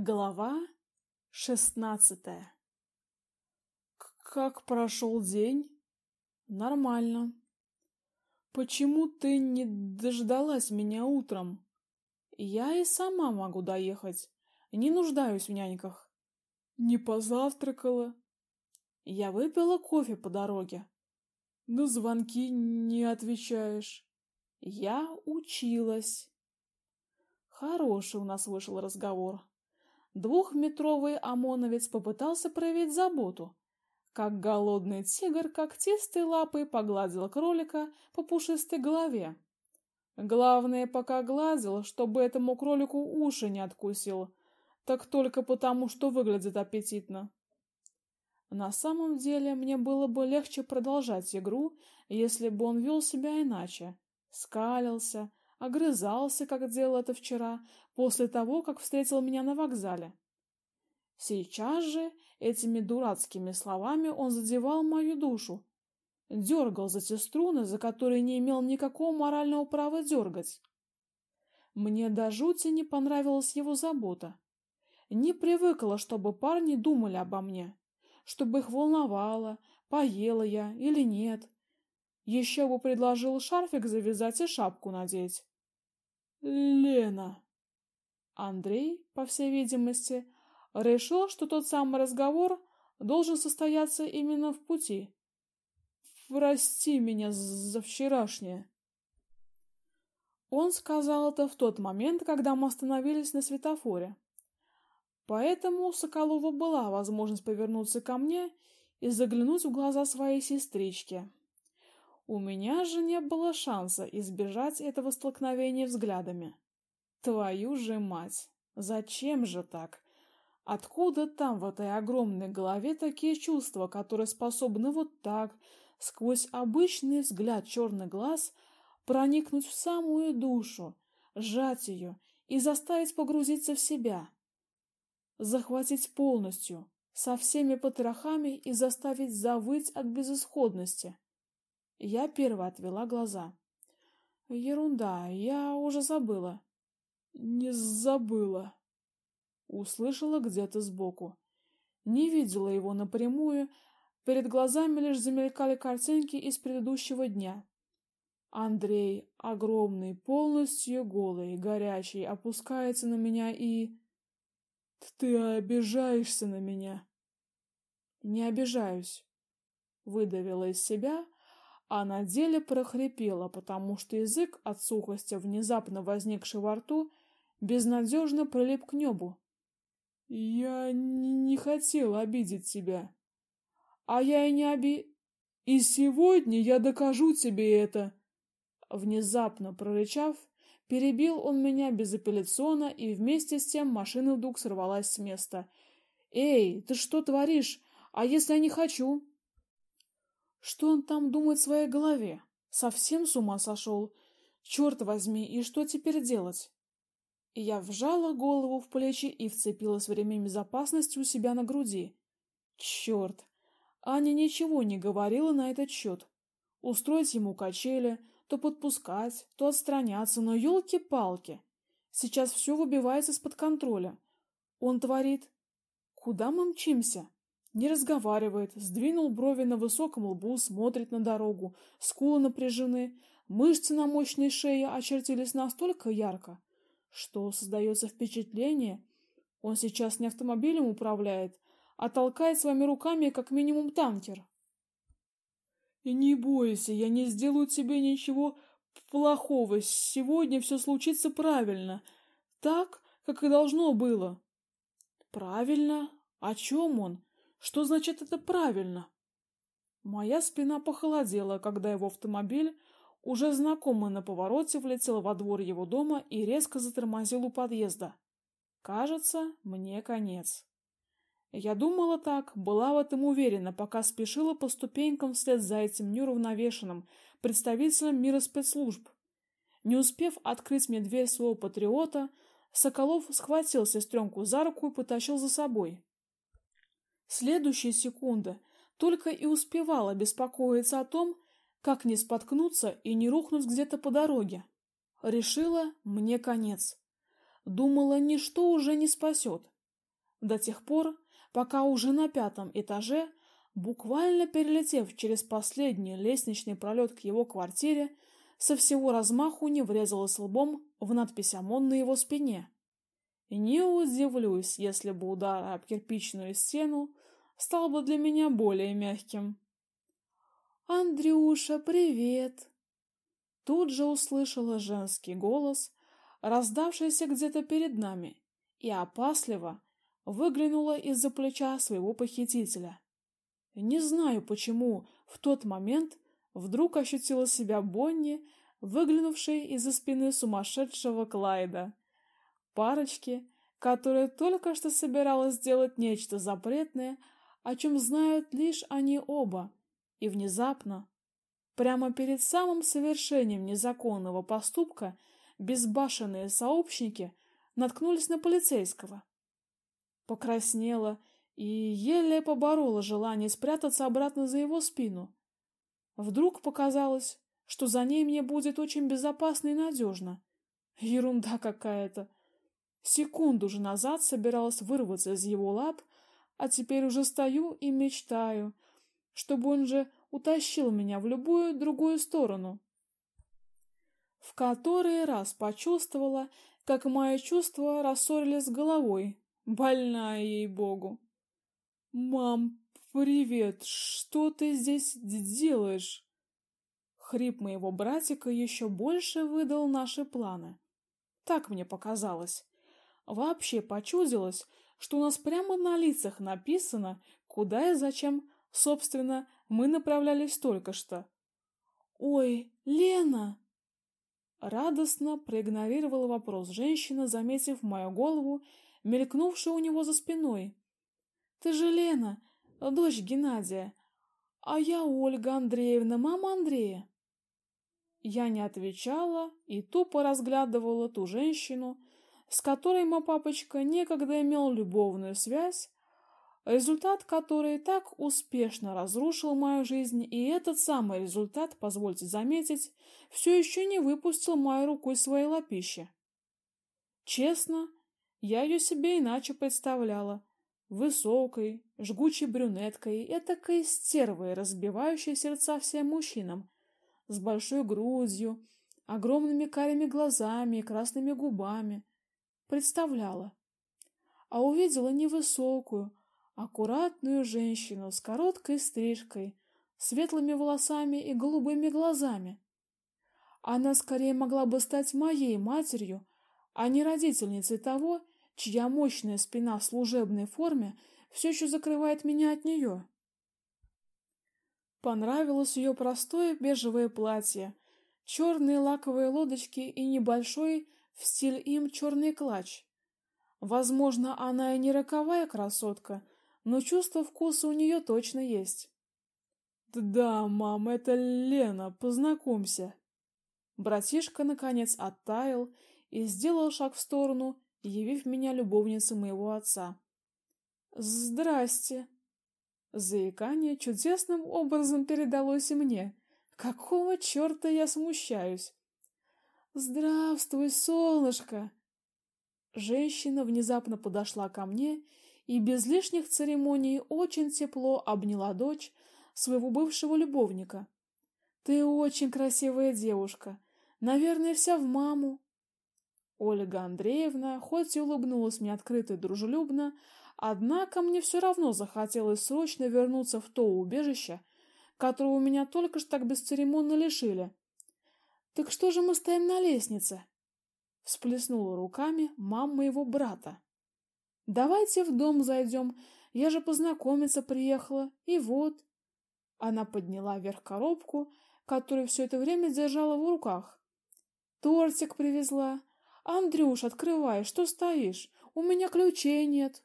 Глава шестнадцатая. Как прошел день? Нормально. Почему ты не дождалась меня утром? Я и сама могу доехать. Не нуждаюсь в няньках. Не позавтракала. Я выпила кофе по дороге. На звонки не отвечаешь. Я училась. Хороший у нас вышел разговор. Двухметровый ОМОНовец попытался проявить заботу. Как голодный тигр когтистой лапой погладил кролика по пушистой голове. Главное, пока гладил, чтобы этому кролику уши не откусил, так только потому, что выглядит аппетитно. На самом деле, мне было бы легче продолжать игру, если бы он вел себя иначе. Скалился, огрызался, как делал это вчера, после того, как встретил меня на вокзале. Сейчас же этими дурацкими словами он задевал мою душу, дергал за те струны, за которые не имел никакого морального права дергать. Мне до жути не понравилась его забота. Не привыкла, чтобы парни думали обо мне, чтобы их волновало, поела я или нет. Еще бы предложил шарфик завязать и шапку надеть. Лена. Андрей, по всей видимости, решил, что тот самый разговор должен состояться именно в пути. Прости меня за вчерашнее. Он сказал это в тот момент, когда мы остановились на светофоре. Поэтому у Соколова была возможность повернуться ко мне и заглянуть в глаза своей сестрички. У меня же не было шанса избежать этого столкновения взглядами. Твою же мать! Зачем же так? Откуда там в этой огромной голове такие чувства, которые способны вот так, сквозь обычный взгляд черных глаз, проникнуть в самую душу, сжать ее и заставить погрузиться в себя? Захватить полностью, со всеми потрохами и заставить завыть от безысходности. Я первая отвела глаза. Ерунда, я уже забыла. Не забыла. Услышала где-то сбоку. Не видела его напрямую, перед глазами лишь замелькали картинки из предыдущего дня. Андрей, огромный, полностью голый, горячий, опускается на меня и ты обижаешься на меня. Не обижаюсь, выдавила из себя а на деле прохрипела, потому что язык от сухости, внезапно возникший во рту, безнадежно прилип к небу. Я не хотел обидеть тебя. А я и не оби... И сегодня я докажу тебе это. Внезапно прорычав, перебил он меня безапелляционно, и вместе с тем машина вдруг сорвалась с места. Эй, ты что творишь? А если я не хочу? Что он там думает в своей голове? Совсем с ума сошел? Черт возьми, и что теперь делать? я вжала голову в плечи и вцепилась в ремень безопасности у себя на груди. Черт! Аня ничего не говорила на этот счет. Устроить ему качели, то подпускать, то отстраняться, но елки-палки. Сейчас все выбивается из-под контроля. Он творит. Куда мы мчимся? Не разговаривает, сдвинул брови на высоком лбу, смотрит на дорогу, скулы напряжены, мышцы на мощной шее очертились настолько ярко, что создается впечатление, он сейчас не автомобилем управляет, а толкает своими руками как минимум танкер. И не бойся, я не сделаю тебе ничего плохого. Сегодня все случится правильно, так, как и должно было. Правильно? О чем он? Что значит это правильно? Моя спина похолодела, когда его автомобиль, уже знакомый на повороте, влетел во двор его дома и резко затормозил у подъезда. Кажется, мне конец. Я думала так, была в этом уверена, пока спешила по ступенькам вслед за этим неуравновешенным представителем мира спецслужб. Не успев открыть мне дверь своего патриота, Соколов схватил сестренку за руку и потащил за собой. Следующая секунда только и успевала беспокоиться о том, как не споткнуться и не рухнуть где-то по дороге. Решила, мне конец. Думала, ничто уже не спасет. До тех пор, пока уже на пятом этаже, буквально перелетев через последний лестничный пролет к его квартире, со всего размаху не врезалась лбом в надпись ОМОН на его спине. Не удивлюсь, если бы удар об кирпичную стену стал бы для меня более мягким. «Андрюша, привет!» Тут же услышала женский голос, раздавшийся где-то перед нами, и опасливо выглянула из-за плеча своего похитителя. Не знаю почему в тот момент вдруг ощутила себя Бонни, выглянувшей из-за спины сумасшедшего Клайда. Парочки, которая только что собиралась сделать нечто запретное, о чем знают лишь они оба, и внезапно, прямо перед самым совершением незаконного поступка, безбашенные сообщники наткнулись на полицейского. Покраснела и еле поборола желание спрятаться обратно за его спину. Вдруг показалось, что за ней мне будет очень безопасно и надежно. Ерунда какая-то. Секунду же назад собиралась вырваться из его лап, а теперь уже стою и мечтаю, чтобы он же утащил меня в любую другую сторону. В который раз почувствовала, как мои чувства рассорились с головой. Больная ей-богу. Мам, привет. Что ты здесь делаешь? Хрип моего братика еще больше выдал наши планы. Так мне показалось. Вообще почудилось, что у нас прямо на лицах написано, куда и зачем, собственно, мы направлялись только что. Ой, Лена, радостно проигнорировала вопрос женщина, заметив мою голову, мелькнувшую у него за спиной. Ты же Лена, дочь Геннадия, а я Ольга Андреевна, мама Андрея. Я не отвечала и тупо разглядывала ту женщину, с которой мой папочка некогда имел любовную связь, результат которой так успешно разрушил мою жизнь, и этот самый результат, позвольте заметить, все еще не выпустил мою руку из своей лапищи. Честно, я ее себе иначе представляла. Высокой, жгучей брюнеткой, этакой стервой, разбивающей сердца всем мужчинам, с большой грудью, огромными карими глазами и красными губами. Представляла. А увидела невысокую, аккуратную женщину с короткой стрижкой, светлыми волосами и голубыми глазами. Она скорее могла бы стать моей матерью, а не родительницей того, чья мощная спина в служебной форме все еще закрывает меня от нее. Понравилось ее простое бежевое платье, черные лаковые лодочки и небольшой в стиль им черный клатч. Возможно, она и не роковая красотка, но чувство вкуса у нее точно есть. Да, мам, это Лена, познакомься. Братишка наконец оттаял и сделал шаг в сторону, явив меня любовницей моего отца. Здрасте. Заикание чудесным образом передалось и мне. Какого черта я смущаюсь? Здравствуй, солнышко. Женщина внезапно подошла ко мне и без лишних церемоний очень тепло обняла дочь своего бывшего любовника. Ты очень красивая девушка, наверное, вся в маму. Ольга Андреевна хоть и улыбнулась мне открыто и дружелюбно, Однако мне все равно захотелось срочно вернуться в то убежище, которого меня только что так бесцеремонно лишили. Так что же мы стоим на лестнице? всплеснула руками мама моего брата. Давайте в дом зайдем, я же познакомиться приехала, и вот. Она подняла вверх коробку, которую все это время держала в руках. Тортик привезла. Андрюш, открывай, что стоишь? У меня ключей нет.